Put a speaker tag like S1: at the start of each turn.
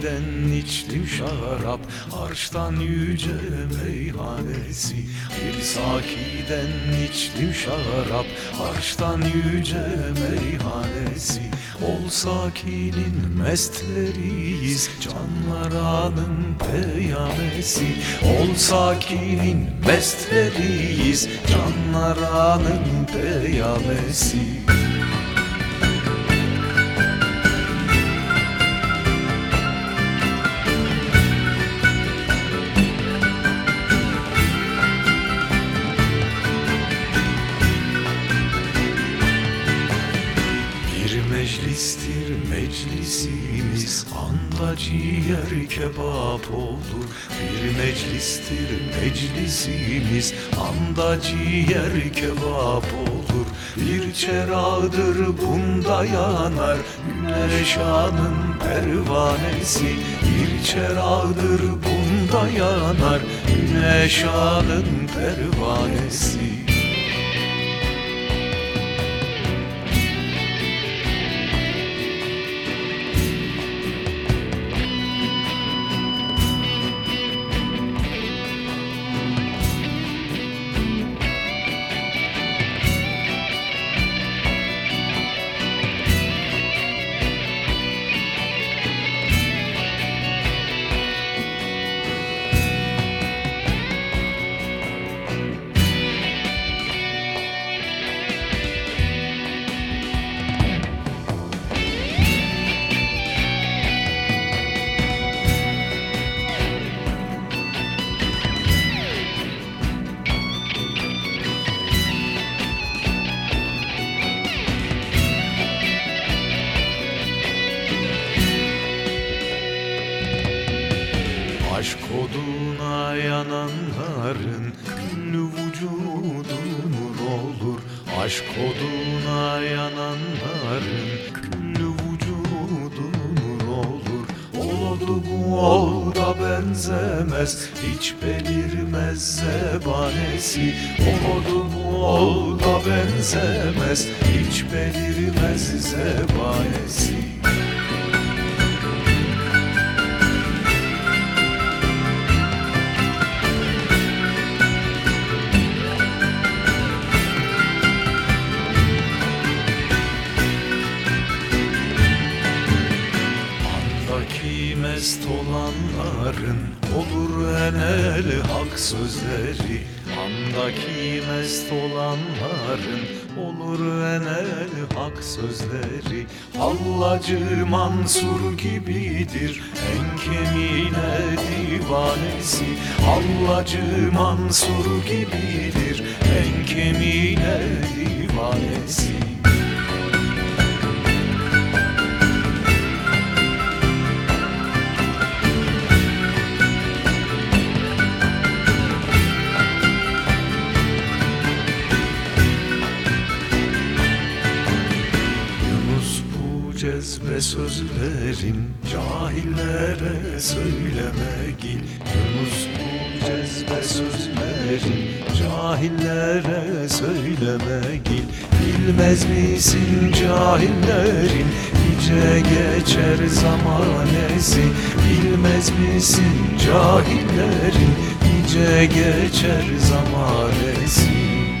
S1: sakiden içtim şarap Arştan yüce meyhanesi. Bir sakiden içtim şarap Arştan yüce meyhanesi. Ol sakinin mestleriyiz Canlaranın peyamesi. Ol sakinin mestleriyiz Canlaranın peyamesi meclisimiz Anda ciğer kebap olur Bir meclistir meclisimiz Anda ciğer kebap olur. Bir çeradır bunda yanar Güneş anın pervanesi. Bir çeradır bunda yanar Güneş anın pervanesi oduna yananların Ünlü vücudu nur olur. Aşk oduna yananların Ünlü vücudu nur olur. Oldu bu olda benzemez Hiç belirmez zebanesi Oldu bu olda benzemez Hiç belirmez zebanesi olanların olur enel hak sözleri. Andaki mest olanların olur enel hak sözleri. Hallacı Mansur gibidir en kemine divanesi. Hallacı Mansur gibidir en kemine divanesi cezbe sözlerin cahillere söyleme gil Yunus bu cezbe sözlerin cahillere söyleme gil Bilmez misin cahillerin? Nice geçer zamanesi Bilmez misin cahillerin? Nice geçer zamanesi